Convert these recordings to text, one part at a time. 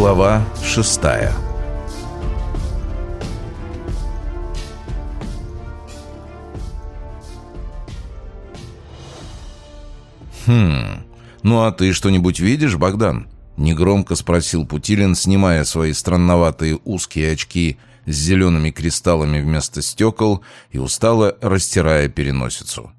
Глава шестая «Хм, ну а ты что-нибудь видишь, Богдан?» Негромко спросил Путилин, снимая свои странноватые узкие очки с зелеными кристаллами вместо стекол и устало растирая переносицу.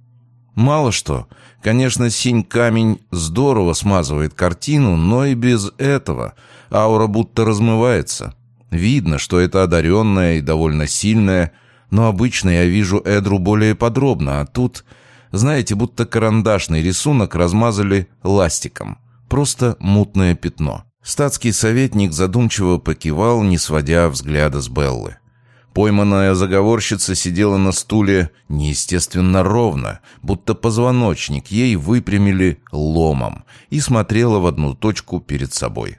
«Мало что. Конечно, синь-камень здорово смазывает картину, но и без этого аура будто размывается. Видно, что это одаренная и довольно сильная, но обычно я вижу Эдру более подробно, а тут, знаете, будто карандашный рисунок размазали ластиком. Просто мутное пятно. Статский советник задумчиво покивал, не сводя взгляда с Беллы. Пойманная заговорщица сидела на стуле неестественно ровно, будто позвоночник ей выпрямили ломом, и смотрела в одну точку перед собой.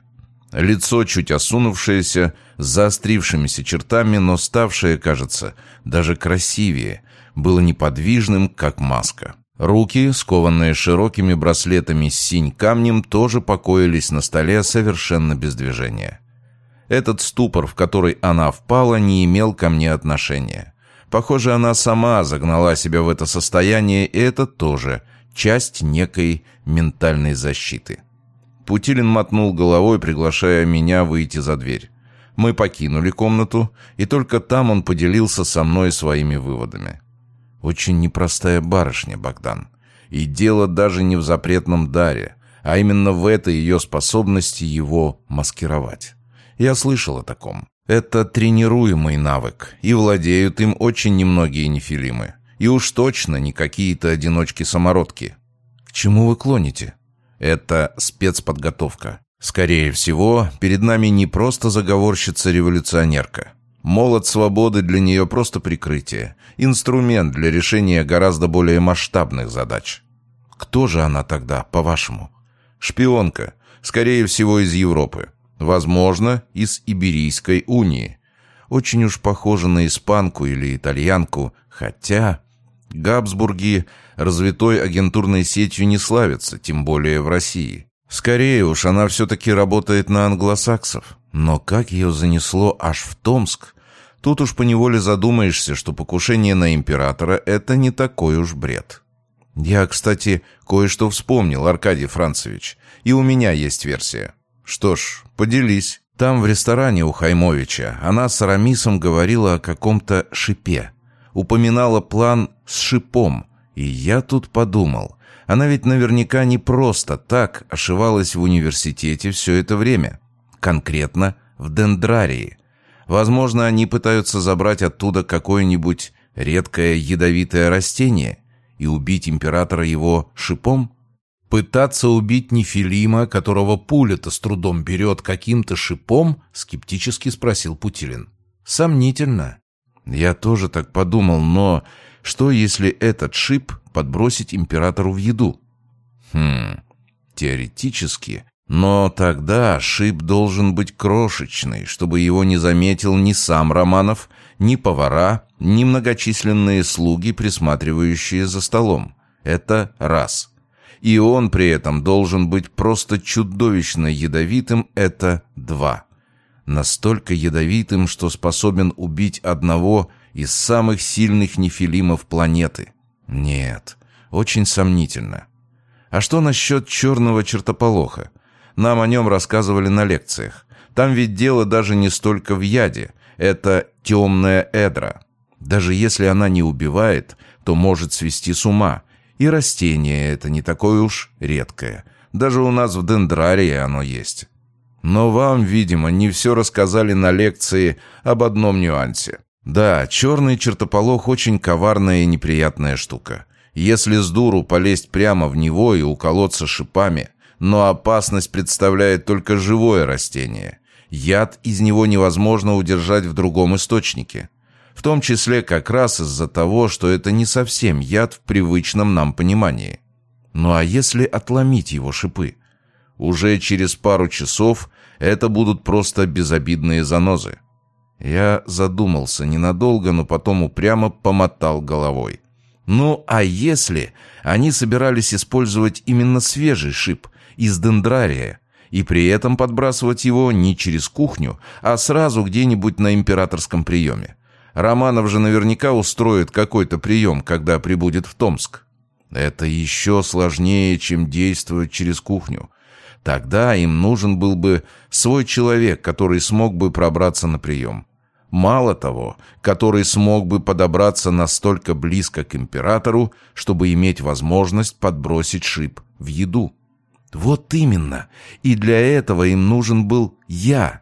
Лицо чуть осунувшееся, с заострившимися чертами, но ставшее, кажется, даже красивее, было неподвижным, как маска. Руки, скованные широкими браслетами с синь камнем, тоже покоились на столе совершенно без движения. Этот ступор, в который она впала, не имел ко мне отношения. Похоже, она сама загнала себя в это состояние, и это тоже часть некой ментальной защиты. Путилин мотнул головой, приглашая меня выйти за дверь. Мы покинули комнату, и только там он поделился со мной своими выводами. Очень непростая барышня, Богдан. И дело даже не в запретном даре, а именно в этой ее способности его маскировать. Я слышал о таком. Это тренируемый навык, и владеют им очень немногие нефилимы. И уж точно не какие-то одиночки-самородки. К чему вы клоните? Это спецподготовка. Скорее всего, перед нами не просто заговорщица-революционерка. Молот свободы для нее просто прикрытие, инструмент для решения гораздо более масштабных задач. Кто же она тогда, по-вашему? Шпионка, скорее всего, из Европы. Возможно, из Иберийской унии. Очень уж похожа на испанку или итальянку, хотя... Габсбурги развитой агентурной сетью не славятся, тем более в России. Скорее уж, она все-таки работает на англосаксов. Но как ее занесло аж в Томск? Тут уж поневоле задумаешься, что покушение на императора — это не такой уж бред. Я, кстати, кое-что вспомнил, Аркадий Францевич, и у меня есть версия. Что ж, поделись. Там, в ресторане у Хаймовича, она с Арамисом говорила о каком-то шипе. Упоминала план с шипом. И я тут подумал, она ведь наверняка не просто так ошивалась в университете все это время. Конкретно в Дендрарии. Возможно, они пытаются забрать оттуда какое-нибудь редкое ядовитое растение и убить императора его шипом? Пытаться убить Нефилима, которого пуля-то с трудом берет каким-то шипом, скептически спросил Путилин. Сомнительно. Я тоже так подумал, но что если этот шип подбросить императору в еду? Хм, теоретически. Но тогда шип должен быть крошечный, чтобы его не заметил ни сам Романов, ни повара, ни многочисленные слуги, присматривающие за столом. Это раз. И он при этом должен быть просто чудовищно ядовитым, это два. Настолько ядовитым, что способен убить одного из самых сильных нефилимов планеты. Нет, очень сомнительно. А что насчет черного чертополоха? Нам о нем рассказывали на лекциях. Там ведь дело даже не столько в яде. Это темная эдра. Даже если она не убивает, то может свести с ума – и растение это не такое уж редкое. Даже у нас в дендрарии оно есть. Но вам, видимо, не все рассказали на лекции об одном нюансе. Да, черный чертополох очень коварная и неприятная штука. Если с дуру полезть прямо в него и уколоться шипами, но опасность представляет только живое растение. Яд из него невозможно удержать в другом источнике. В том числе как раз из-за того, что это не совсем яд в привычном нам понимании. Ну а если отломить его шипы? Уже через пару часов это будут просто безобидные занозы. Я задумался ненадолго, но потом упрямо помотал головой. Ну а если они собирались использовать именно свежий шип из дендрария, И при этом подбрасывать его не через кухню, а сразу где-нибудь на императорском приеме. Романов же наверняка устроит какой-то прием, когда прибудет в Томск. Это еще сложнее, чем действовать через кухню. Тогда им нужен был бы свой человек, который смог бы пробраться на прием. Мало того, который смог бы подобраться настолько близко к императору, чтобы иметь возможность подбросить шип в еду. Вот именно. И для этого им нужен был я.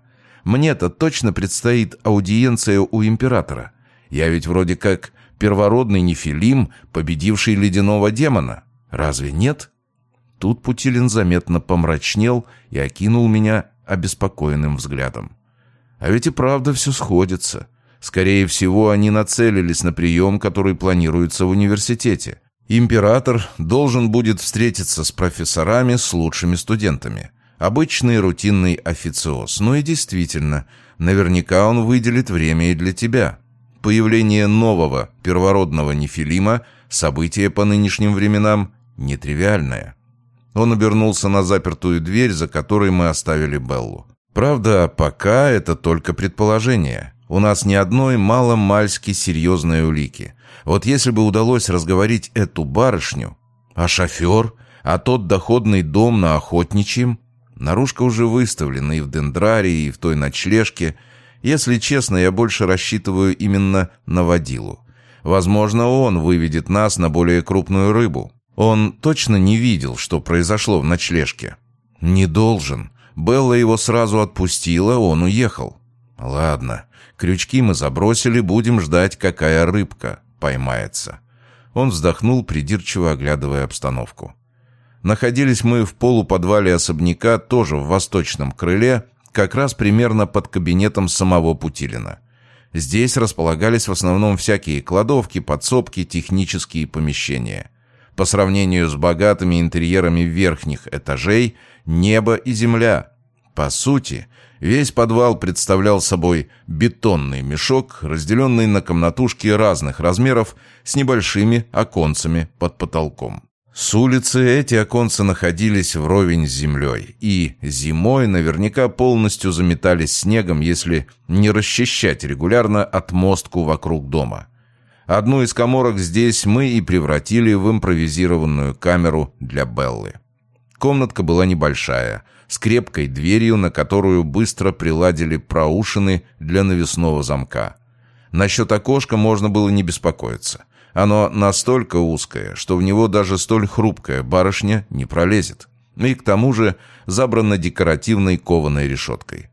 Мне-то точно предстоит аудиенция у императора. Я ведь вроде как первородный нефилим, победивший ледяного демона. Разве нет? Тут Путилин заметно помрачнел и окинул меня обеспокоенным взглядом. А ведь и правда все сходится. Скорее всего, они нацелились на прием, который планируется в университете. Император должен будет встретиться с профессорами, с лучшими студентами. Обычный рутинный официоз. Ну и действительно, наверняка он выделит время и для тебя. Появление нового первородного нефилима – событие по нынешним временам нетривиальное. Он обернулся на запертую дверь, за которой мы оставили Беллу. Правда, пока это только предположение. У нас ни одной мало-мальски серьезной улики. Вот если бы удалось разговорить эту барышню, а шофер, а тот доходный дом на Охотничьем, наружка уже выставлена и в дендрарии, и в той ночлежке. Если честно, я больше рассчитываю именно на водилу. Возможно, он выведет нас на более крупную рыбу. Он точно не видел, что произошло в ночлежке. Не должен. Белла его сразу отпустила, он уехал. Ладно, крючки мы забросили, будем ждать, какая рыбка поймается. Он вздохнул, придирчиво оглядывая обстановку. Находились мы в полуподвале особняка, тоже в восточном крыле, как раз примерно под кабинетом самого Путилина. Здесь располагались в основном всякие кладовки, подсобки, технические помещения. По сравнению с богатыми интерьерами верхних этажей, небо и земля. По сути, весь подвал представлял собой бетонный мешок, разделенный на комнатушки разных размеров с небольшими оконцами под потолком. С улицы эти оконцы находились вровень с землей, и зимой наверняка полностью заметались снегом, если не расчищать регулярно отмостку вокруг дома. Одну из коморок здесь мы и превратили в импровизированную камеру для Беллы. Комнатка была небольшая, с крепкой дверью, на которую быстро приладили проушины для навесного замка. Насчет окошка можно было не беспокоиться. Оно настолько узкое, что в него даже столь хрупкая барышня не пролезет. И к тому же забрано декоративной кованой решеткой.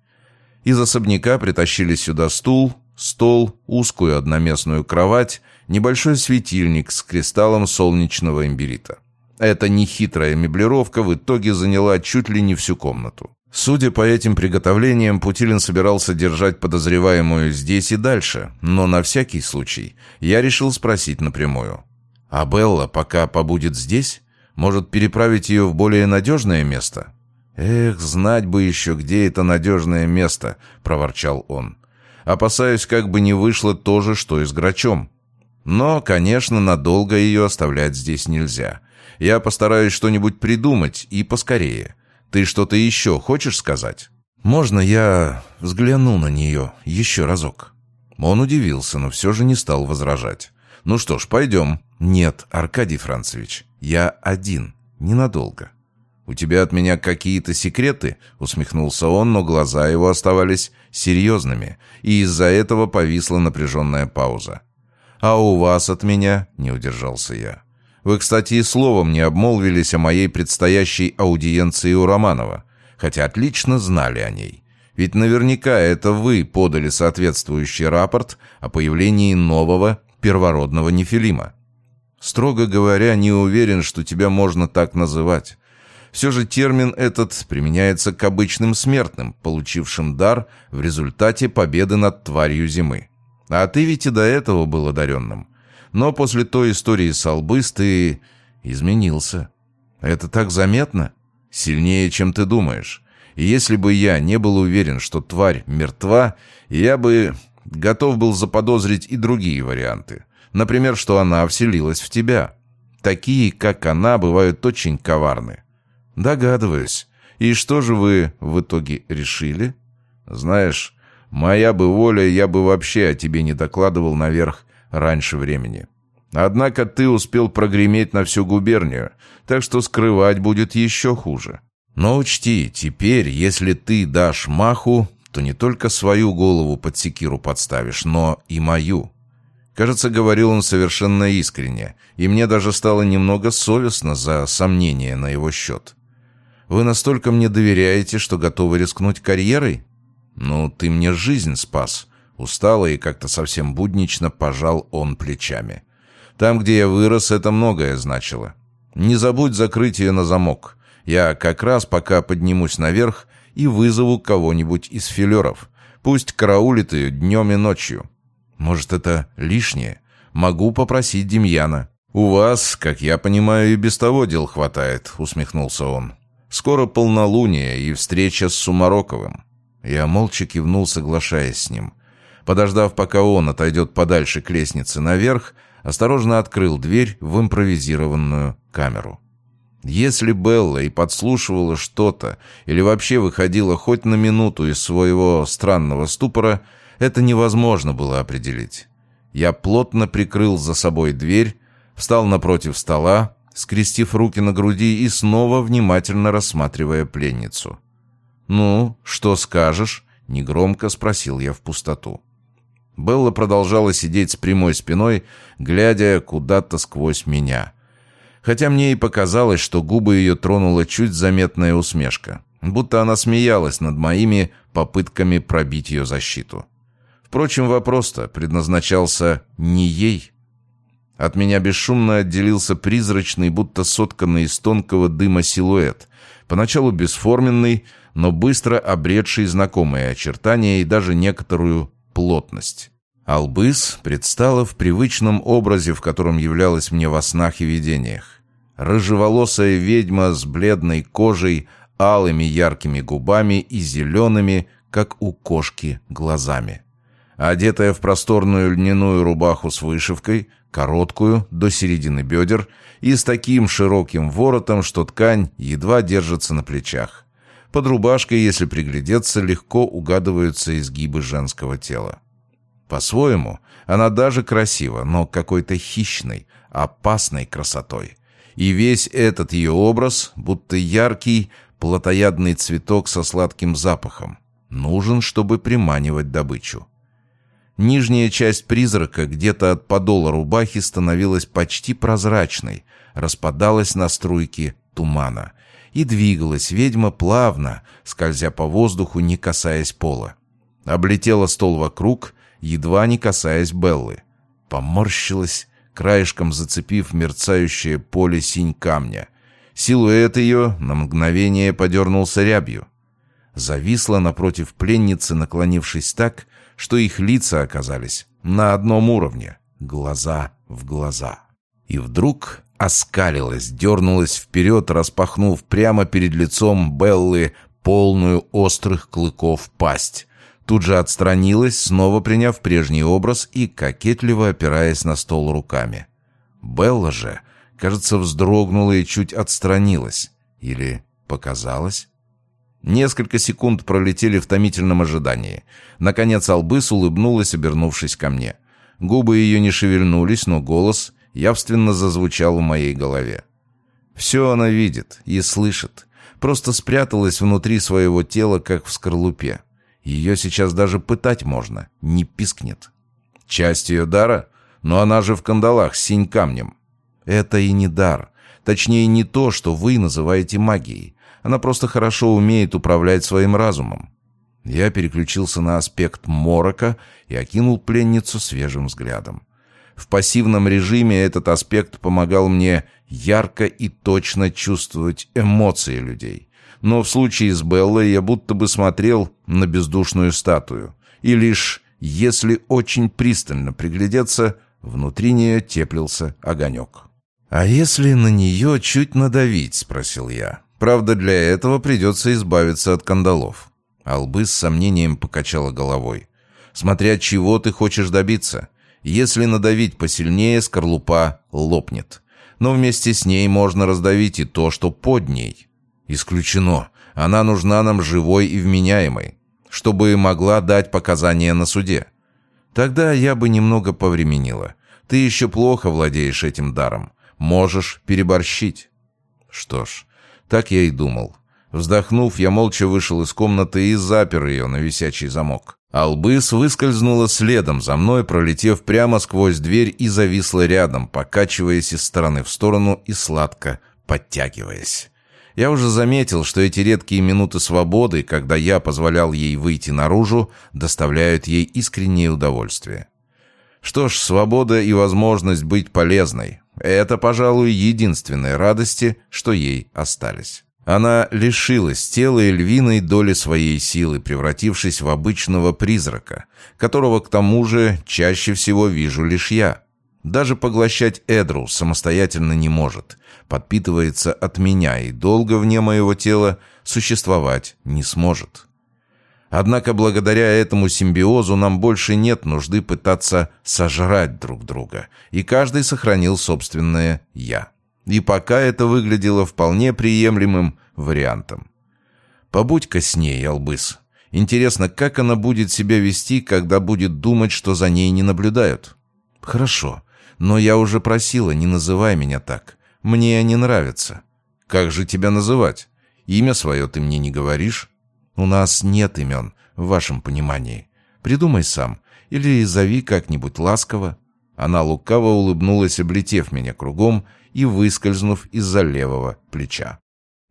Из особняка притащили сюда стул, стол, узкую одноместную кровать, небольшой светильник с кристаллом солнечного имбирита. Эта нехитрая меблировка в итоге заняла чуть ли не всю комнату. Судя по этим приготовлениям, Путилин собирался держать подозреваемую здесь и дальше, но на всякий случай я решил спросить напрямую. «А Белла пока побудет здесь? Может, переправить ее в более надежное место?» «Эх, знать бы еще, где это надежное место», — проворчал он. «Опасаюсь, как бы не вышло то же, что и с Грачом. Но, конечно, надолго ее оставлять здесь нельзя. Я постараюсь что-нибудь придумать и поскорее. Ты что-то еще хочешь сказать? Можно я взгляну на нее еще разок?» Он удивился, но все же не стал возражать. «Ну что ж, пойдем». «Нет, Аркадий Францевич, я один, ненадолго». «У тебя от меня какие-то секреты?» — усмехнулся он, но глаза его оставались серьезными, и из-за этого повисла напряженная пауза. «А у вас от меня?» — не удержался я. Вы, кстати, и словом не обмолвились о моей предстоящей аудиенции у Романова, хотя отлично знали о ней. Ведь наверняка это вы подали соответствующий рапорт о появлении нового первородного нефилима. Строго говоря, не уверен, что тебя можно так называть. Все же термин этот применяется к обычным смертным, получившим дар в результате победы над тварью зимы. А ты ведь и до этого был одаренным. Но после той истории с Албыс ты изменился. Это так заметно? Сильнее, чем ты думаешь. И если бы я не был уверен, что тварь мертва, я бы готов был заподозрить и другие варианты. Например, что она вселилась в тебя. Такие, как она, бывают очень коварны. Догадываюсь. И что же вы в итоге решили? Знаешь, моя бы воля, я бы вообще о тебе не докладывал наверх раньше времени. Однако ты успел прогреметь на всю губернию, так что скрывать будет еще хуже. Но учти, теперь, если ты дашь маху, то не только свою голову под секиру подставишь, но и мою. Кажется, говорил он совершенно искренне, и мне даже стало немного совестно за сомнения на его счет. Вы настолько мне доверяете, что готовы рискнуть карьерой? Ну, ты мне жизнь спас. Устало и как-то совсем буднично пожал он плечами. Там, где я вырос, это многое значило. Не забудь закрыть ее на замок. Я как раз пока поднимусь наверх и вызову кого-нибудь из филеров. Пусть караулит ее днем и ночью. Может, это лишнее? Могу попросить Демьяна. «У вас, как я понимаю, и без того дел хватает», — усмехнулся он. «Скоро полнолуние и встреча с Сумароковым». Я молча кивнул, соглашаясь с ним. Подождав, пока он отойдет подальше к лестнице наверх, осторожно открыл дверь в импровизированную камеру. Если Белла и подслушивала что-то, или вообще выходила хоть на минуту из своего странного ступора, это невозможно было определить. Я плотно прикрыл за собой дверь, встал напротив стола, скрестив руки на груди и снова внимательно рассматривая пленницу. «Ну, что скажешь?» — негромко спросил я в пустоту. Белла продолжала сидеть с прямой спиной, глядя куда-то сквозь меня. Хотя мне и показалось, что губы ее тронула чуть заметная усмешка, будто она смеялась над моими попытками пробить ее защиту. Впрочем, вопрос-то предназначался не ей. От меня бесшумно отделился призрачный, будто сотканный из тонкого дыма силуэт, поначалу бесформенный, но быстро обретший знакомые очертания и даже некоторую плотность. Албыс предстала в привычном образе, в котором являлась мне во снах и видениях. Рыжеволосая ведьма с бледной кожей, алыми яркими губами и зелеными, как у кошки, глазами. Одетая в просторную льняную рубаху с вышивкой, короткую, до середины бедер, и с таким широким воротом, что ткань едва держится на плечах. Под рубашкой, если приглядеться, легко угадываются изгибы женского тела. По-своему, она даже красива, но какой-то хищной, опасной красотой. И весь этот ее образ, будто яркий, плотоядный цветок со сладким запахом, нужен, чтобы приманивать добычу. Нижняя часть призрака где-то от подола рубахи становилась почти прозрачной, распадалась на струйки тумана — и двигалась ведьма плавно, скользя по воздуху, не касаясь пола. Облетела стол вокруг, едва не касаясь Беллы. Поморщилась, краешком зацепив мерцающее поле синь камня. Силуэт ее на мгновение подернулся рябью. Зависла напротив пленницы, наклонившись так, что их лица оказались на одном уровне, глаза в глаза. И вдруг оскалилась, дернулась вперед, распахнув прямо перед лицом Беллы полную острых клыков пасть. Тут же отстранилась, снова приняв прежний образ и кокетливо опираясь на стол руками. Белла же, кажется, вздрогнула и чуть отстранилась. Или показалось? Несколько секунд пролетели в томительном ожидании. Наконец Албыс улыбнулась, обернувшись ко мне. Губы ее не шевельнулись, но голос явственно зазвучал в моей голове. Все она видит и слышит. Просто спряталась внутри своего тела, как в скорлупе. Ее сейчас даже пытать можно, не пискнет. Часть ее дара? Но она же в кандалах синь камнем. Это и не дар. Точнее, не то, что вы называете магией. Она просто хорошо умеет управлять своим разумом. Я переключился на аспект морока и окинул пленницу свежим взглядом. В пассивном режиме этот аспект помогал мне ярко и точно чувствовать эмоции людей. Но в случае с Беллой я будто бы смотрел на бездушную статую. И лишь если очень пристально приглядеться, внутри нее теплился огонек. «А если на нее чуть надавить?» — спросил я. «Правда, для этого придется избавиться от кандалов». Албы с сомнением покачала головой. «Смотря чего ты хочешь добиться. Если надавить посильнее, скорлупа лопнет. Но вместе с ней можно раздавить и то, что под ней. Исключено. Она нужна нам живой и вменяемой, чтобы могла дать показания на суде. Тогда я бы немного повременила. Ты еще плохо владеешь этим даром. Можешь переборщить. Что ж, так я и думал. Вздохнув, я молча вышел из комнаты и запер ее на висячий замок. Албыс выскользнула следом за мной, пролетев прямо сквозь дверь и зависла рядом, покачиваясь из стороны в сторону и сладко подтягиваясь. Я уже заметил, что эти редкие минуты свободы, когда я позволял ей выйти наружу, доставляют ей искреннее удовольствие. Что ж, свобода и возможность быть полезной – это, пожалуй, единственные радости, что ей остались. Она лишилась тела и львиной доли своей силы, превратившись в обычного призрака, которого, к тому же, чаще всего вижу лишь я. Даже поглощать Эдру самостоятельно не может, подпитывается от меня и долго вне моего тела существовать не сможет. Однако благодаря этому симбиозу нам больше нет нужды пытаться сожрать друг друга, и каждый сохранил собственное «я». И пока это выглядело вполне приемлемым вариантом. Побудь-ка с ней, Албыс. Интересно, как она будет себя вести, когда будет думать, что за ней не наблюдают? Хорошо, но я уже просила, не называй меня так. Мне не нравится. Как же тебя называть? Имя свое ты мне не говоришь? У нас нет имен, в вашем понимании. Придумай сам. Или зови как-нибудь ласково. Она лукаво улыбнулась, облетев меня кругом и выскользнув из-за левого плеча.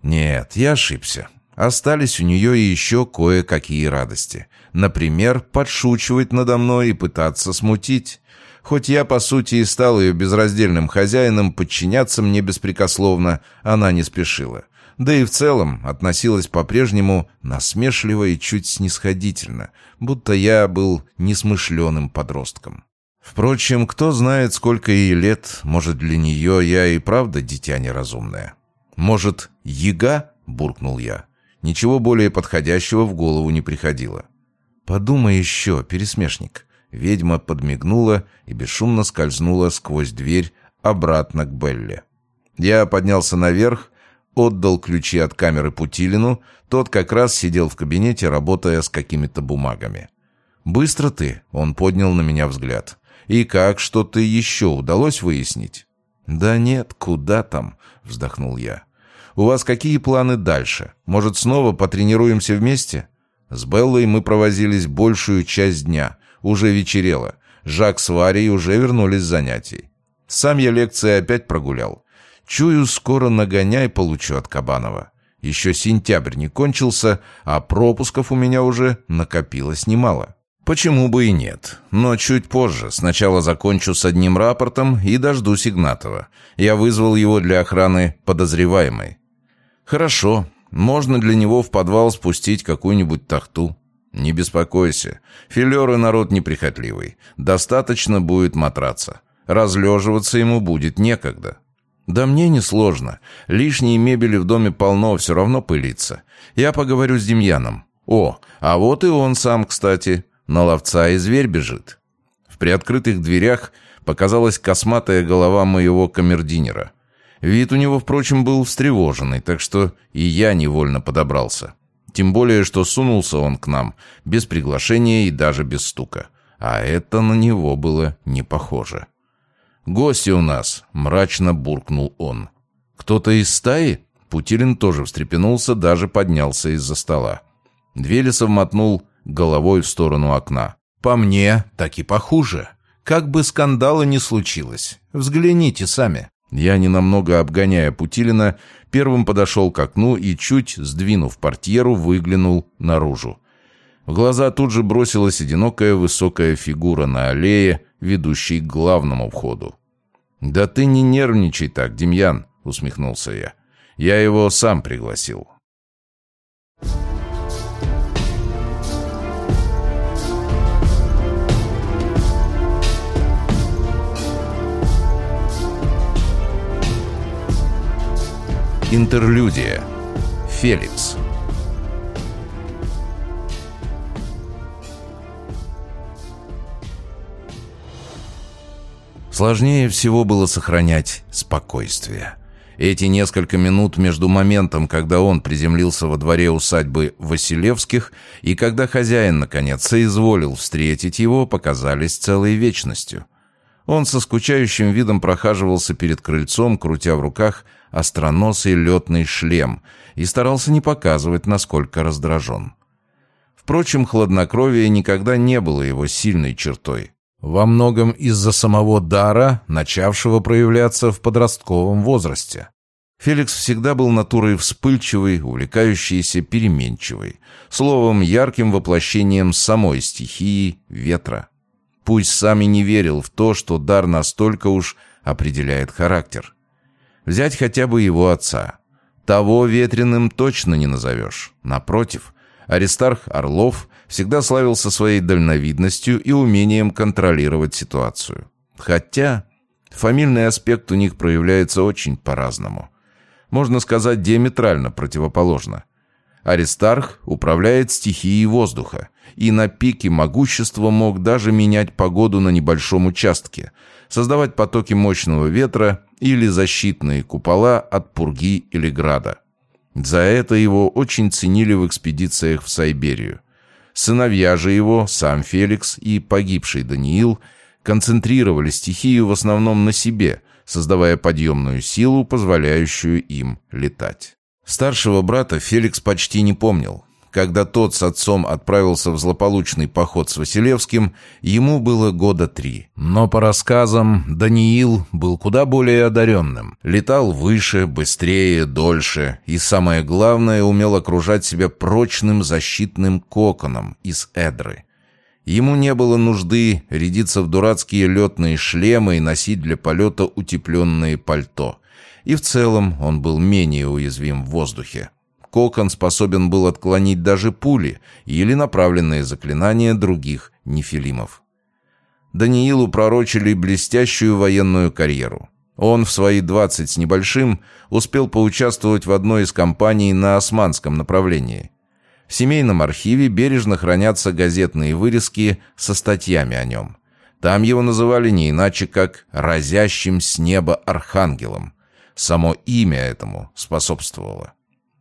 Нет, я ошибся. Остались у нее и еще кое-какие радости. Например, подшучивать надо мной и пытаться смутить. Хоть я, по сути, и стал ее безраздельным хозяином, подчиняться мне беспрекословно она не спешила. Да и в целом относилась по-прежнему насмешливо и чуть снисходительно, будто я был несмышленым подростком. Впрочем, кто знает, сколько ей лет, может, для нее я и правда дитя неразумное. Может, яга? — буркнул я. Ничего более подходящего в голову не приходило. «Подумай еще, пересмешник». Ведьма подмигнула и бесшумно скользнула сквозь дверь обратно к Белле. Я поднялся наверх, отдал ключи от камеры Путилину, тот как раз сидел в кабинете, работая с какими-то бумагами. «Быстро ты», — он поднял на меня взгляд. «И как что-то еще удалось выяснить?» «Да нет, куда там?» — вздохнул я. «У вас какие планы дальше? Может, снова потренируемся вместе?» С Беллой мы провозились большую часть дня. Уже вечерело. Жак с Варей уже вернулись с занятий. Сам я лекции опять прогулял. Чую, скоро нагоняй получу от Кабанова. Еще сентябрь не кончился, а пропусков у меня уже накопилось немало. Почему бы и нет? Но чуть позже. Сначала закончу с одним рапортом и дождусь Игнатова. Я вызвал его для охраны подозреваемой. Хорошо. Можно для него в подвал спустить какую-нибудь тахту. «Не беспокойся. Филеры народ неприхотливый. Достаточно будет матраца. Разлеживаться ему будет некогда». «Да мне несложно. Лишней мебели в доме полно, все равно пылится. Я поговорю с Демьяном. О, а вот и он сам, кстати. На ловца и зверь бежит». В приоткрытых дверях показалась косматая голова моего камердинера. Вид у него, впрочем, был встревоженный, так что и я невольно подобрался. Тем более, что сунулся он к нам, без приглашения и даже без стука. А это на него было не похоже. «Гости у нас!» — мрачно буркнул он. «Кто-то из стаи?» Путилин тоже встрепенулся, даже поднялся из-за стола. Двелесов мотнул головой в сторону окна. «По мне, так и похуже. Как бы скандала ни случилось. Взгляните сами». Я, ненамного обгоняя Путилина, первым подошел к окну и, чуть сдвинув портьеру, выглянул наружу. В глаза тут же бросилась одинокая высокая фигура на аллее, ведущей к главному входу. «Да ты не нервничай так, Демьян», — усмехнулся я. «Я его сам пригласил». Интерлюдия. Феликс. Сложнее всего было сохранять спокойствие. Эти несколько минут между моментом, когда он приземлился во дворе усадьбы Василевских, и когда хозяин, наконец, соизволил встретить его, показались целой вечностью. Он со скучающим видом прохаживался перед крыльцом, крутя в руках остроносый летный шлем, и старался не показывать, насколько раздражен. Впрочем, хладнокровие никогда не было его сильной чертой. Во многом из-за самого дара, начавшего проявляться в подростковом возрасте. Феликс всегда был натурой вспыльчивой, увлекающейся, переменчивой. Словом, ярким воплощением самой стихии ветра. Пусть сам и не верил в то, что дар настолько уж определяет характер. Взять хотя бы его отца. Того ветреным точно не назовешь. Напротив, Аристарх Орлов всегда славился своей дальновидностью и умением контролировать ситуацию. Хотя фамильный аспект у них проявляется очень по-разному. Можно сказать, диаметрально противоположно. Аристарх управляет стихией воздуха и на пике могущества мог даже менять погоду на небольшом участке, создавать потоки мощного ветра или защитные купола от пурги или града. За это его очень ценили в экспедициях в Сайберию. Сыновья же его, сам Феликс и погибший Даниил, концентрировали стихию в основном на себе, создавая подъемную силу, позволяющую им летать. Старшего брата Феликс почти не помнил. Когда тот с отцом отправился в злополучный поход с Василевским, ему было года три. Но по рассказам, Даниил был куда более одаренным. Летал выше, быстрее, дольше и, самое главное, умел окружать себя прочным защитным коконом из эдры. Ему не было нужды рядиться в дурацкие летные шлемы и носить для полета утепленные пальто. И в целом он был менее уязвим в воздухе. Кокон способен был отклонить даже пули или направленные заклинания других нефилимов. Даниилу пророчили блестящую военную карьеру. Он в свои двадцать с небольшим успел поучаствовать в одной из кампаний на османском направлении. В семейном архиве бережно хранятся газетные вырезки со статьями о нем. Там его называли не иначе, как «разящим с неба архангелом». Само имя этому способствовало.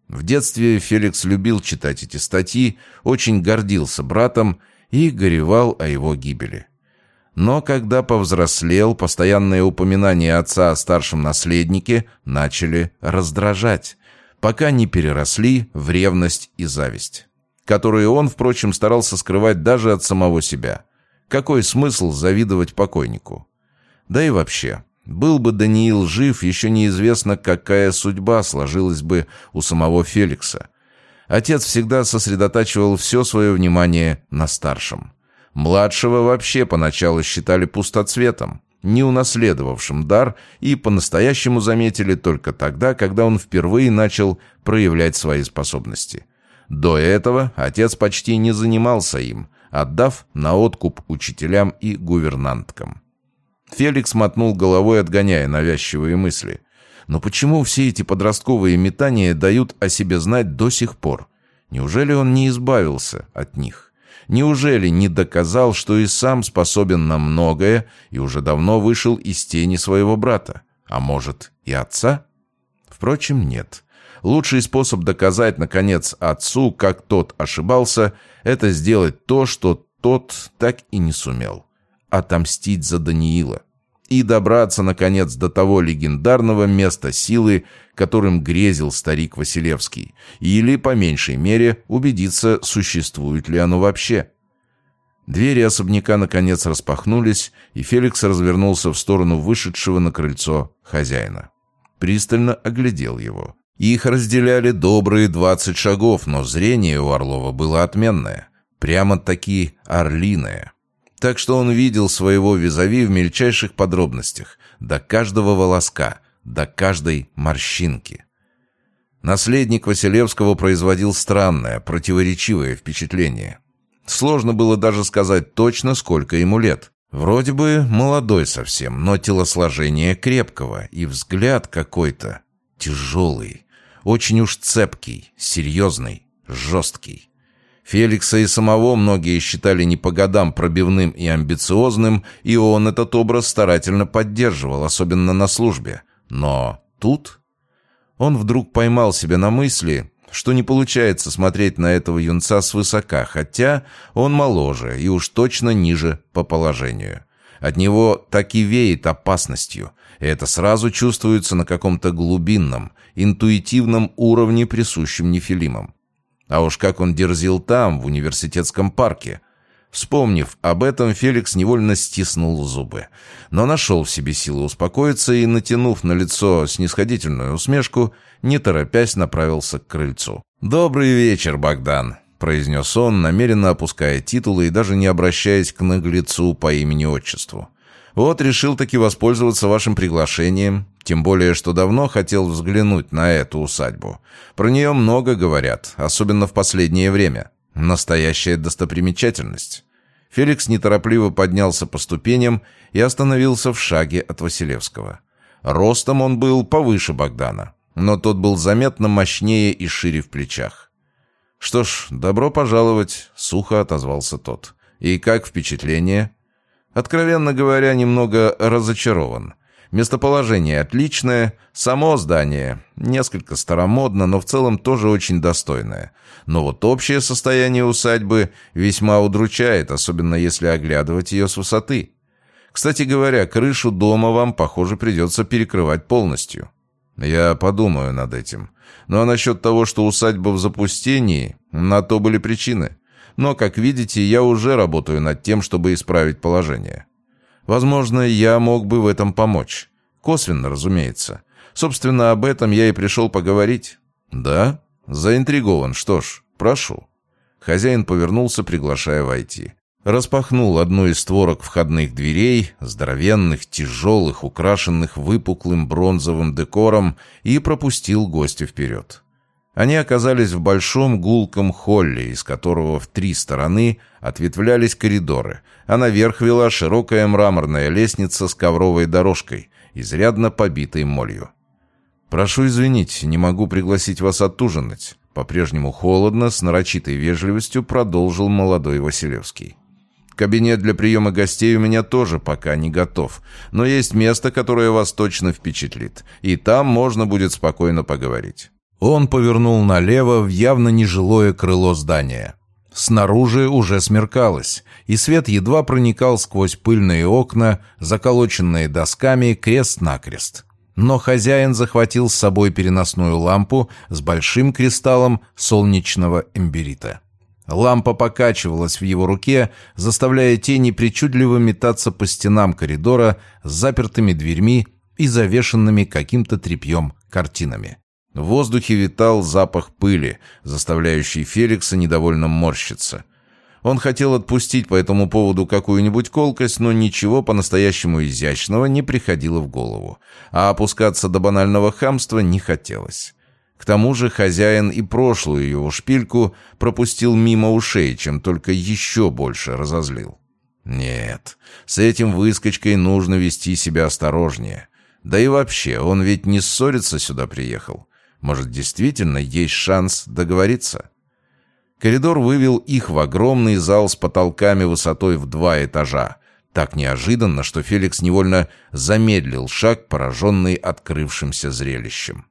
В детстве Феликс любил читать эти статьи, очень гордился братом и горевал о его гибели. Но когда повзрослел, постоянные упоминания отца о старшем наследнике начали раздражать, пока не переросли в ревность и зависть, которые он, впрочем, старался скрывать даже от самого себя. Какой смысл завидовать покойнику? Да и вообще, был бы Даниил жив, еще неизвестно, какая судьба сложилась бы у самого Феликса. Отец всегда сосредотачивал все свое внимание на старшем. Младшего вообще поначалу считали пустоцветом, не унаследовавшим дар, и по-настоящему заметили только тогда, когда он впервые начал проявлять свои способности. До этого отец почти не занимался им, отдав на откуп учителям и гувернанткам. Феликс мотнул головой, отгоняя навязчивые мысли. Но почему все эти подростковые метания дают о себе знать до сих пор? Неужели он не избавился от них? Неужели не доказал, что и сам способен на многое и уже давно вышел из тени своего брата? А может, и отца? Впрочем, нет. Лучший способ доказать, наконец, отцу, как тот ошибался, это сделать то, что тот так и не сумел отомстить за Даниила и добраться, наконец, до того легендарного места силы, которым грезил старик Василевский, или, по меньшей мере, убедиться, существует ли оно вообще. Двери особняка, наконец, распахнулись, и Феликс развернулся в сторону вышедшего на крыльцо хозяина. Пристально оглядел его. Их разделяли добрые двадцать шагов, но зрение у Орлова было отменное. Прямо-таки орлиное так что он видел своего визави в мельчайших подробностях, до каждого волоска, до каждой морщинки. Наследник Василевского производил странное, противоречивое впечатление. Сложно было даже сказать точно, сколько ему лет. Вроде бы молодой совсем, но телосложение крепкого и взгляд какой-то тяжелый, очень уж цепкий, серьезный, жесткий. Феликса и самого многие считали не по годам пробивным и амбициозным, и он этот образ старательно поддерживал, особенно на службе. Но тут Он вдруг поймал себя на мысли, что не получается смотреть на этого юнца свысока, хотя он моложе и уж точно ниже по положению. От него так и веет опасностью, и это сразу чувствуется на каком-то глубинном, интуитивном уровне, присущем нефилимам. А уж как он дерзил там, в университетском парке. Вспомнив об этом, Феликс невольно стиснул зубы. Но нашел в себе силы успокоиться и, натянув на лицо снисходительную усмешку, не торопясь направился к крыльцу. «Добрый вечер, Богдан», — произнес он, намеренно опуская титулы и даже не обращаясь к наглецу по имени-отчеству. «Вот решил таки воспользоваться вашим приглашением, тем более, что давно хотел взглянуть на эту усадьбу. Про нее много говорят, особенно в последнее время. Настоящая достопримечательность». Феликс неторопливо поднялся по ступеням и остановился в шаге от Василевского. Ростом он был повыше Богдана, но тот был заметно мощнее и шире в плечах. «Что ж, добро пожаловать», — сухо отозвался тот. «И как впечатление?» «Откровенно говоря, немного разочарован. Местоположение отличное, само здание несколько старомодно, но в целом тоже очень достойное. Но вот общее состояние усадьбы весьма удручает, особенно если оглядывать ее с высоты. Кстати говоря, крышу дома вам, похоже, придется перекрывать полностью. Я подумаю над этим. Ну а насчет того, что усадьба в запустении, на то были причины. Но, как видите, я уже работаю над тем, чтобы исправить положение. Возможно, я мог бы в этом помочь. Косвенно, разумеется. Собственно, об этом я и пришел поговорить. Да? Заинтригован. Что ж, прошу. Хозяин повернулся, приглашая войти. Распахнул одну из створок входных дверей, здоровенных, тяжелых, украшенных выпуклым бронзовым декором, и пропустил гостя вперед. Они оказались в большом гулком холле, из которого в три стороны ответвлялись коридоры, а наверх вела широкая мраморная лестница с ковровой дорожкой, изрядно побитой молью. «Прошу извинить, не могу пригласить вас отужинать». По-прежнему холодно, с нарочитой вежливостью продолжил молодой Василевский. «Кабинет для приема гостей у меня тоже пока не готов, но есть место, которое вас точно впечатлит, и там можно будет спокойно поговорить». Он повернул налево в явно нежилое крыло здания. Снаружи уже смеркалось, и свет едва проникал сквозь пыльные окна, заколоченные досками крест-накрест. Но хозяин захватил с собой переносную лампу с большим кристаллом солнечного эмберита. Лампа покачивалась в его руке, заставляя тени причудливо метаться по стенам коридора с запертыми дверьми и завешенными каким-то тряпьем картинами. В воздухе витал запах пыли, заставляющий Феликса недовольно морщиться. Он хотел отпустить по этому поводу какую-нибудь колкость, но ничего по-настоящему изящного не приходило в голову, а опускаться до банального хамства не хотелось. К тому же хозяин и прошлую его шпильку пропустил мимо ушей, чем только еще больше разозлил. Нет, с этим выскочкой нужно вести себя осторожнее. Да и вообще, он ведь не ссориться сюда приехал. Может, действительно есть шанс договориться? Коридор вывел их в огромный зал с потолками высотой в два этажа. Так неожиданно, что Феликс невольно замедлил шаг, пораженный открывшимся зрелищем.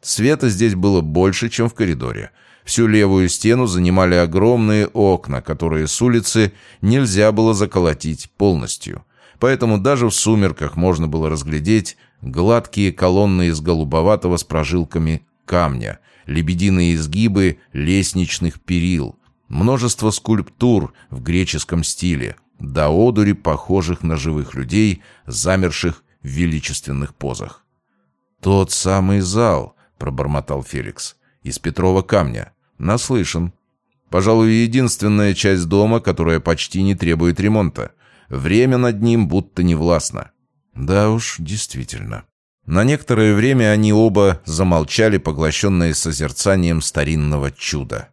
Света здесь было больше, чем в коридоре. Всю левую стену занимали огромные окна, которые с улицы нельзя было заколотить полностью. Поэтому даже в сумерках можно было разглядеть гладкие колонны из голубоватого с прожилками камня, лебединые изгибы лестничных перил, множество скульптур в греческом стиле, до одури похожих на живых людей, замерших в величественных позах. «Тот самый зал», — пробормотал Феликс, — «из Петрова камня. Наслышан. Пожалуй, единственная часть дома, которая почти не требует ремонта. Время над ним будто не властно». «Да уж, действительно». На некоторое время они оба замолчали, поглощенные созерцанием старинного чуда.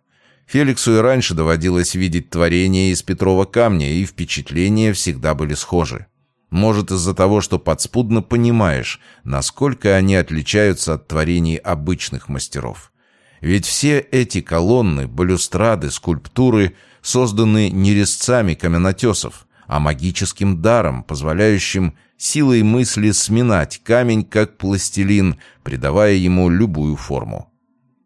Феликсу и раньше доводилось видеть творения из Петрова камня, и впечатления всегда были схожи. Может, из-за того, что подспудно понимаешь, насколько они отличаются от творений обычных мастеров. Ведь все эти колонны, балюстрады, скульптуры созданы не резцами каменотесов, а магическим даром, позволяющим силой мысли сминать камень, как пластилин, придавая ему любую форму.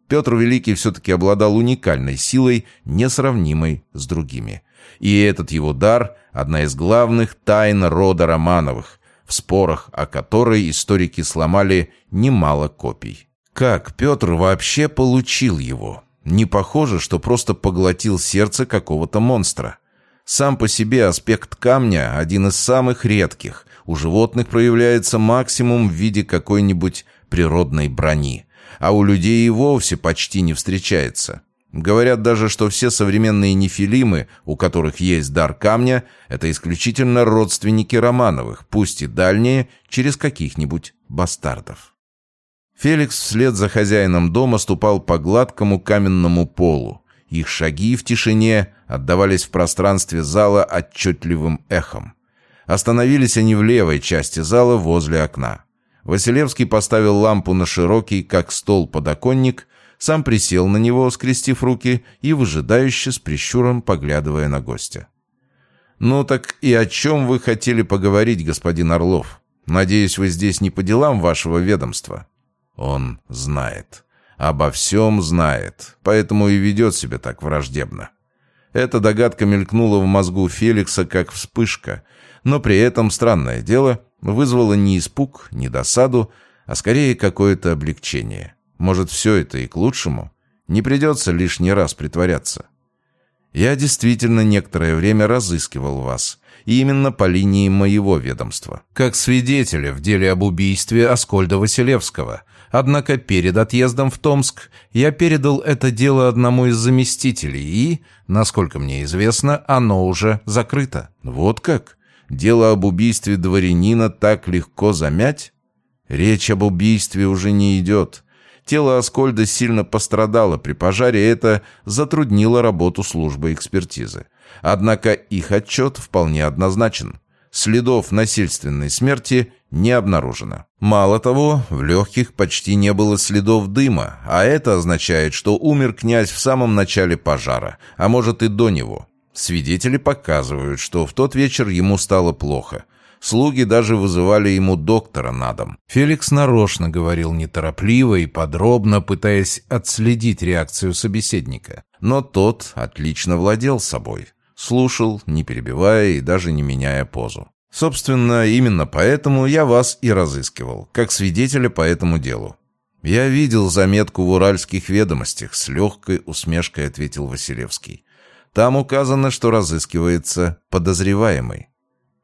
Петр Великий все-таки обладал уникальной силой, несравнимой с другими. И этот его дар – одна из главных тайн рода Романовых, в спорах о которой историки сломали немало копий. Как Петр вообще получил его? Не похоже, что просто поглотил сердце какого-то монстра. Сам по себе аспект камня один из самых редких. У животных проявляется максимум в виде какой-нибудь природной брони. А у людей и вовсе почти не встречается. Говорят даже, что все современные нефилимы, у которых есть дар камня, это исключительно родственники Романовых, пусть и дальние, через каких-нибудь бастардов. Феликс вслед за хозяином дома ступал по гладкому каменному полу. Их шаги в тишине отдавались в пространстве зала отчетливым эхом. Остановились они в левой части зала возле окна. Василевский поставил лампу на широкий, как стол, подоконник, сам присел на него, скрестив руки, и выжидающе с прищуром поглядывая на гостя. «Ну так и о чем вы хотели поговорить, господин Орлов? Надеюсь, вы здесь не по делам вашего ведомства?» Он знает. Обо всем знает, поэтому и ведет себя так враждебно. Эта догадка мелькнула в мозгу Феликса как вспышка, но при этом, странное дело, вызвала не испуг, не досаду, а скорее какое-то облегчение. Может, все это и к лучшему? Не придется лишний раз притворяться. Я действительно некоторое время разыскивал вас, и именно по линии моего ведомства, как свидетеля в деле об убийстве Аскольда Василевского – Однако перед отъездом в Томск я передал это дело одному из заместителей, и, насколько мне известно, оно уже закрыто. Вот как? Дело об убийстве дворянина так легко замять? Речь об убийстве уже не идет. Тело Аскольда сильно пострадало при пожаре, это затруднило работу службы экспертизы. Однако их отчет вполне однозначен. Следов насильственной смерти не обнаружено. Мало того, в легких почти не было следов дыма, а это означает, что умер князь в самом начале пожара, а может и до него. Свидетели показывают, что в тот вечер ему стало плохо. Слуги даже вызывали ему доктора на дом. Феликс нарочно говорил неторопливо и подробно, пытаясь отследить реакцию собеседника. Но тот отлично владел собой. Слушал, не перебивая и даже не меняя позу. Собственно, именно поэтому я вас и разыскивал, как свидетеля по этому делу. Я видел заметку в уральских ведомостях, с легкой усмешкой ответил Василевский. Там указано, что разыскивается подозреваемый.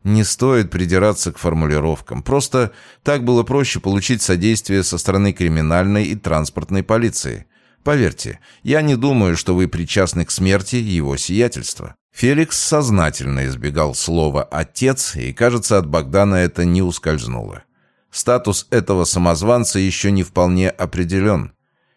Не стоит придираться к формулировкам. Просто так было проще получить содействие со стороны криминальной и транспортной полиции. Поверьте, я не думаю, что вы причастны к смерти его сиятельства. Феликс сознательно избегал слова «отец», и, кажется, от Богдана это не ускользнуло. Статус этого самозванца еще не вполне определен.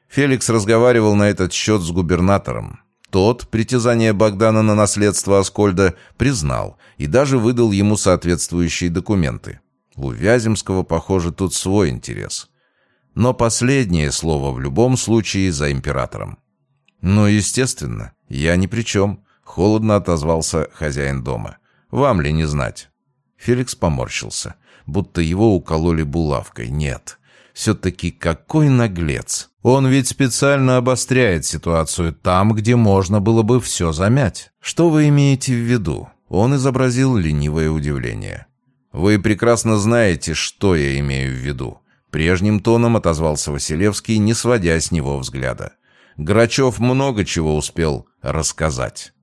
Феликс разговаривал на этот счет с губернатором. Тот притязание Богдана на наследство Аскольда признал и даже выдал ему соответствующие документы. У Вяземского, похоже, тут свой интерес. Но последнее слово в любом случае за императором. Ну, естественно, я ни при чем. Холодно отозвался хозяин дома. «Вам ли не знать?» Феликс поморщился, будто его укололи булавкой. «Нет, все-таки какой наглец! Он ведь специально обостряет ситуацию там, где можно было бы все замять. Что вы имеете в виду?» Он изобразил ленивое удивление. «Вы прекрасно знаете, что я имею в виду». Прежним тоном отозвался Василевский, не сводя с него взгляда. Грачев много чего успел рассказать.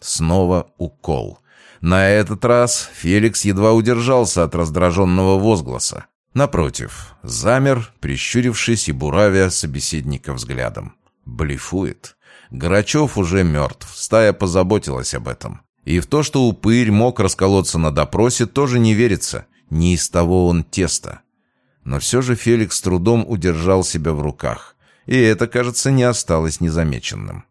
Снова укол. На этот раз Феликс едва удержался от раздраженного возгласа. Напротив, замер, прищурившись и буравя собеседника взглядом. Блефует. Грачев уже мертв, стая позаботилась об этом. И в то, что упырь мог расколоться на допросе, тоже не верится. Не из того он теста. Но все же Феликс трудом удержал себя в руках. И это, кажется, не осталось незамеченным.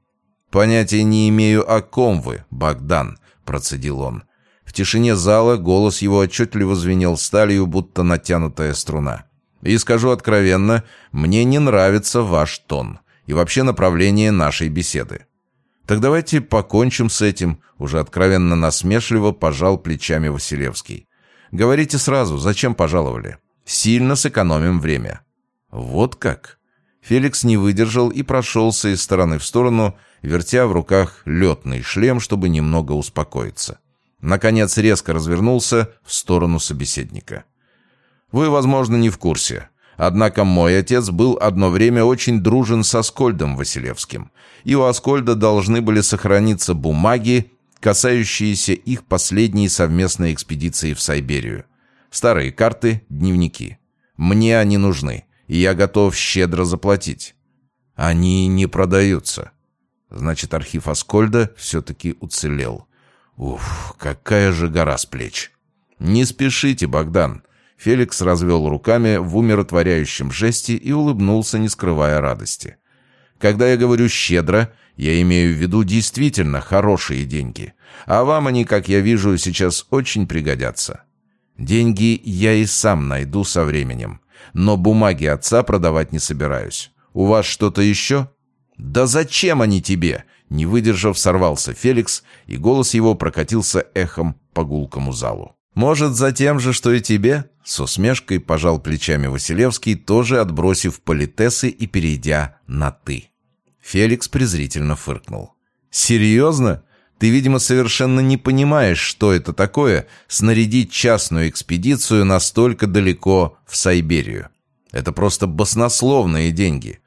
«Понятия не имею, о ком вы, Богдан», — процедил он. В тишине зала голос его отчетливо звенел сталью, будто натянутая струна. «И скажу откровенно, мне не нравится ваш тон и вообще направление нашей беседы. Так давайте покончим с этим, уже откровенно насмешливо пожал плечами Василевский. Говорите сразу, зачем пожаловали? Сильно сэкономим время. Вот как? Феликс не выдержал и прошелся из стороны в сторону, вертя в руках летный шлем, чтобы немного успокоиться. Наконец резко развернулся в сторону собеседника. «Вы, возможно, не в курсе. Однако мой отец был одно время очень дружен с Аскольдом Василевским, и у Аскольда должны были сохраниться бумаги, касающиеся их последней совместной экспедиции в Сайберию. Старые карты, дневники. Мне они нужны, и я готов щедро заплатить. Они не продаются. Значит, архив Аскольда все-таки уцелел. Уф, какая же гора с плеч. Не спешите, Богдан. Феликс развел руками в умиротворяющем жесте и улыбнулся, не скрывая радости. Когда я говорю «щедро», я имею в виду действительно хорошие деньги. А вам они, как я вижу, сейчас очень пригодятся. Деньги я и сам найду со временем. Но бумаги отца продавать не собираюсь. У вас что-то еще? Да зачем они тебе? Не выдержав, сорвался Феликс, и голос его прокатился эхом по гулкому залу. «Может, за тем же, что и тебе?» С усмешкой пожал плечами Василевский, тоже отбросив политесы и перейдя на «ты». Феликс презрительно фыркнул. «Серьезно? Ты, видимо, совершенно не понимаешь, что это такое снарядить частную экспедицию настолько далеко в Сайберию. Это просто баснословные деньги.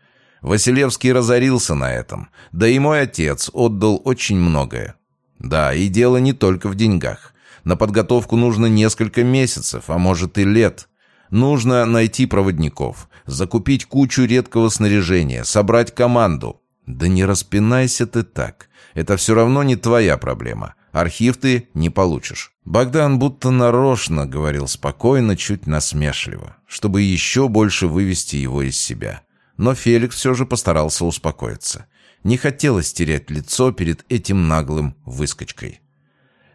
Василевский разорился на этом, да и мой отец отдал очень многое. Да, и дело не только в деньгах. На подготовку нужно несколько месяцев, а может и лет. Нужно найти проводников, закупить кучу редкого снаряжения, собрать команду. Да не распинайся ты так. Это все равно не твоя проблема. Архив ты не получишь». Богдан будто нарочно говорил спокойно, чуть насмешливо, чтобы еще больше вывести его из себя. Но Феликс все же постарался успокоиться. Не хотелось терять лицо перед этим наглым выскочкой.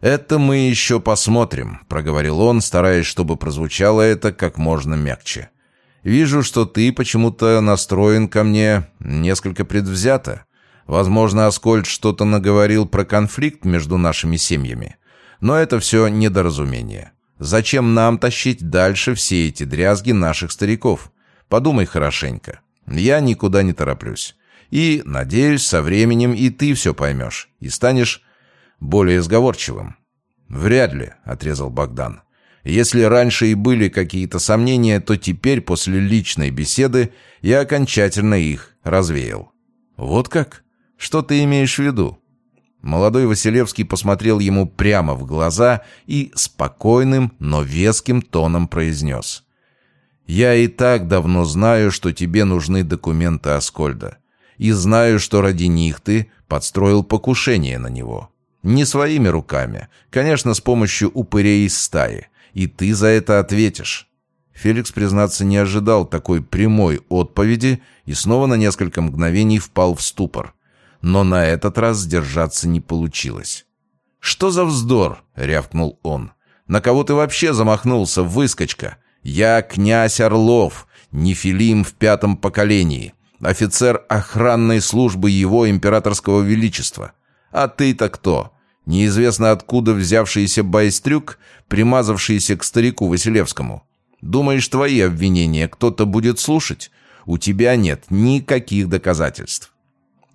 «Это мы еще посмотрим», — проговорил он, стараясь, чтобы прозвучало это как можно мягче. «Вижу, что ты почему-то настроен ко мне несколько предвзято. Возможно, Аскольд что-то наговорил про конфликт между нашими семьями. Но это все недоразумение. Зачем нам тащить дальше все эти дрязги наших стариков? Подумай хорошенько. Я никуда не тороплюсь. И, надеюсь, со временем и ты все поймешь. И станешь более сговорчивым. «Вряд ли», — отрезал Богдан. «Если раньше и были какие-то сомнения, то теперь, после личной беседы, я окончательно их развеял». «Вот как?» Что ты имеешь в виду?» Молодой Василевский посмотрел ему прямо в глаза и спокойным, но веским тоном произнес. «Я и так давно знаю, что тебе нужны документы Аскольда. И знаю, что ради них ты подстроил покушение на него. Не своими руками, конечно, с помощью упырей из стаи. И ты за это ответишь». Феликс, признаться, не ожидал такой прямой отповеди и снова на несколько мгновений впал в ступор но на этот раз сдержаться не получилось. «Что за вздор?» — рявкнул он. «На кого ты вообще замахнулся, выскочка? Я князь Орлов, нефилим в пятом поколении, офицер охранной службы его императорского величества. А ты-то кто? Неизвестно откуда взявшийся байстрюк, примазавшийся к старику Василевскому. Думаешь, твои обвинения кто-то будет слушать? У тебя нет никаких доказательств.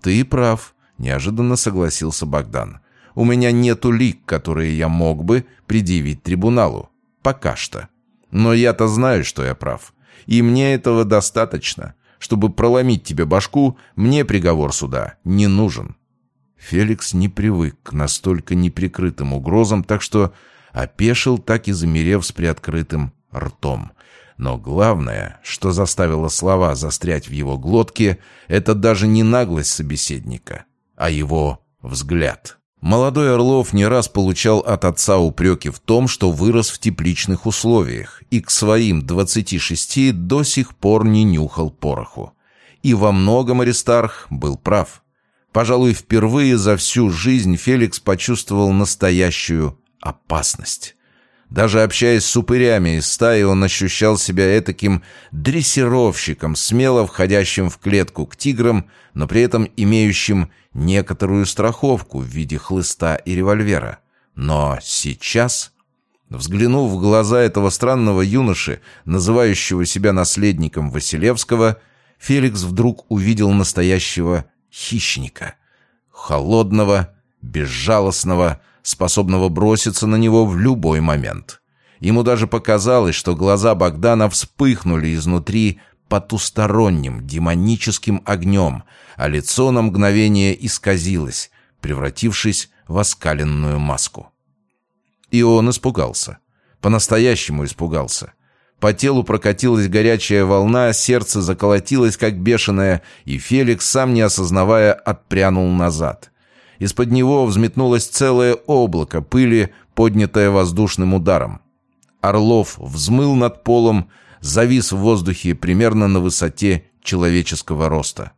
«Ты прав», — неожиданно согласился Богдан. «У меня нет улик, которые я мог бы предъявить трибуналу. Пока что. Но я-то знаю, что я прав. И мне этого достаточно. Чтобы проломить тебе башку, мне приговор суда не нужен». Феликс не привык к настолько неприкрытым угрозам, так что опешил, так и замерев с приоткрытым ртом. Но главное, что заставило слова застрять в его глотке, это даже не наглость собеседника, а его взгляд. Молодой Орлов не раз получал от отца упреки в том, что вырос в тепличных условиях и к своим 26 до сих пор не нюхал пороху. И во многом Аристарх был прав. Пожалуй, впервые за всю жизнь Феликс почувствовал настоящую опасность. Даже общаясь с упырями из стаи, он ощущал себя этаким дрессировщиком, смело входящим в клетку к тиграм, но при этом имеющим некоторую страховку в виде хлыста и револьвера. Но сейчас, взглянув в глаза этого странного юноши, называющего себя наследником Василевского, Феликс вдруг увидел настоящего хищника. Холодного, безжалостного, способного броситься на него в любой момент. Ему даже показалось, что глаза Богдана вспыхнули изнутри потусторонним, демоническим огнем, а лицо на мгновение исказилось, превратившись в оскаленную маску. И он испугался. По-настоящему испугался. По телу прокатилась горячая волна, сердце заколотилось, как бешеное, и Феликс, сам не осознавая, отпрянул назад. Из-под него взметнулось целое облако пыли, поднятое воздушным ударом. Орлов взмыл над полом, завис в воздухе примерно на высоте человеческого роста.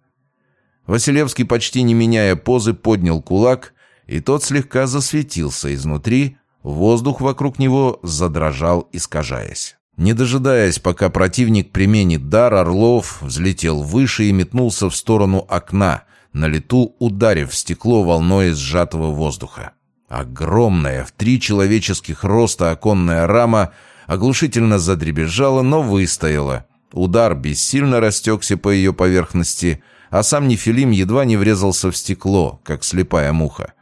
Василевский, почти не меняя позы, поднял кулак, и тот слегка засветился изнутри, воздух вокруг него задрожал, искажаясь. Не дожидаясь, пока противник применит дар, Орлов взлетел выше и метнулся в сторону окна, на лету ударив в стекло волной сжатого воздуха. Огромная, в три человеческих роста оконная рама оглушительно задребезжала, но выстояла. Удар бессильно растекся по ее поверхности, а сам Нефилим едва не врезался в стекло, как слепая муха.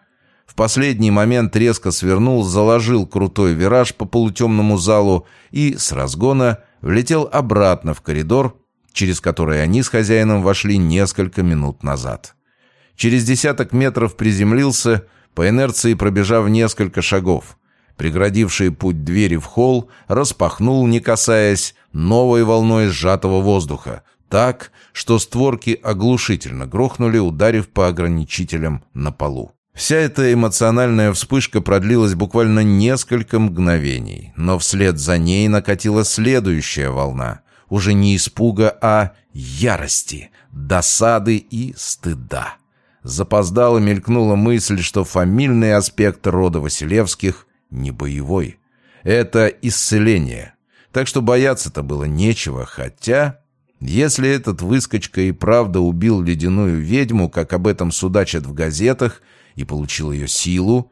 В последний момент резко свернул, заложил крутой вираж по полутемному залу и с разгона влетел обратно в коридор, через который они с хозяином вошли несколько минут назад. Через десяток метров приземлился, по инерции пробежав несколько шагов. Преградивший путь двери в холл распахнул, не касаясь, новой волной сжатого воздуха, так, что створки оглушительно грохнули, ударив по ограничителям на полу. Вся эта эмоциональная вспышка продлилась буквально несколько мгновений, но вслед за ней накатила следующая волна. Уже не испуга, а ярости, досады и стыда. Запоздало мелькнула мысль, что фамильный аспект рода Василевских не боевой. Это исцеление. Так что бояться-то было нечего, хотя... Если этот выскочка и правда убил ледяную ведьму, как об этом судачат в газетах, и получил ее силу...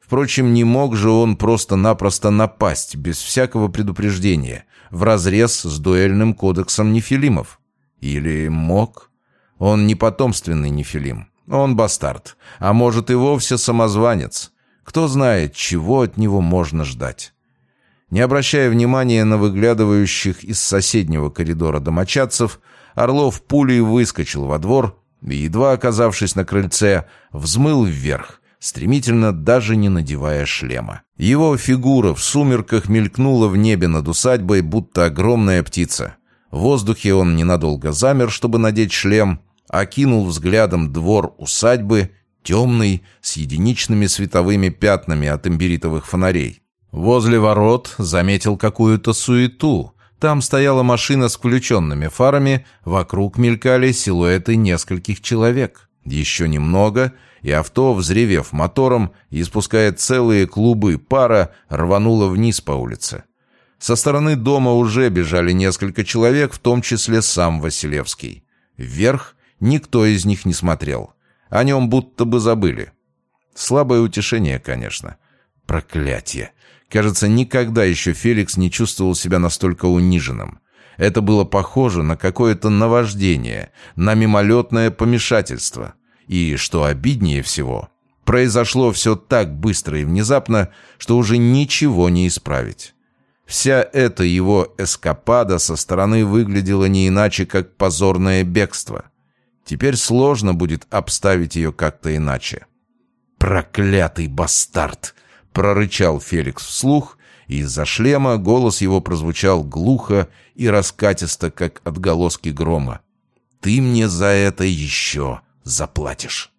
Впрочем, не мог же он просто-напросто напасть, без всякого предупреждения, вразрез с дуэльным кодексом нефилимов. Или мог? Он не потомственный нефилим. Он бастард, а может и вовсе самозванец. Кто знает, чего от него можно ждать. Не обращая внимания на выглядывающих из соседнего коридора домочадцев, Орлов пулей выскочил во двор и, едва оказавшись на крыльце, взмыл вверх, стремительно даже не надевая шлема. Его фигура в сумерках мелькнула в небе над усадьбой, будто огромная птица. В воздухе он ненадолго замер, чтобы надеть шлем, окинул взглядом двор усадьбы, темный, с единичными световыми пятнами от имбиритовых фонарей. Возле ворот заметил какую-то суету. Там стояла машина с включенными фарами, вокруг мелькали силуэты нескольких человек. Еще немного, и авто, взревев мотором испуская целые клубы пара, рвануло вниз по улице. Со стороны дома уже бежали несколько человек, в том числе сам Василевский. Вверх Никто из них не смотрел. О нем будто бы забыли. Слабое утешение, конечно. Проклятие. Кажется, никогда еще Феликс не чувствовал себя настолько униженным. Это было похоже на какое-то наваждение, на мимолетное помешательство. И, что обиднее всего, произошло все так быстро и внезапно, что уже ничего не исправить. Вся эта его эскапада со стороны выглядела не иначе, как позорное бегство. Теперь сложно будет обставить ее как-то иначе. «Проклятый бастард!» — прорычал Феликс вслух, и из-за шлема голос его прозвучал глухо и раскатисто, как отголоски грома. «Ты мне за это еще заплатишь!»